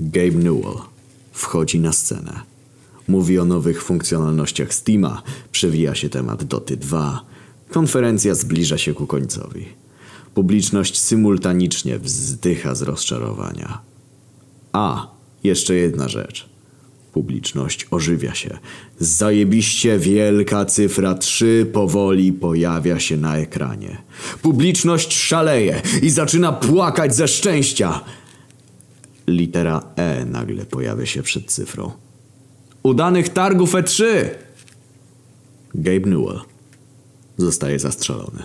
Gabe Newell wchodzi na scenę. Mówi o nowych funkcjonalnościach Steama, przewija się temat Doty 2. Konferencja zbliża się ku końcowi. Publiczność symultanicznie wzdycha z rozczarowania. A, jeszcze jedna rzecz. Publiczność ożywia się. Zajebiście wielka cyfra 3 powoli pojawia się na ekranie. Publiczność szaleje i zaczyna płakać ze szczęścia. Litera E nagle pojawia się przed cyfrą. Udanych targów E3! Gabe Newell zostaje zastrzelony.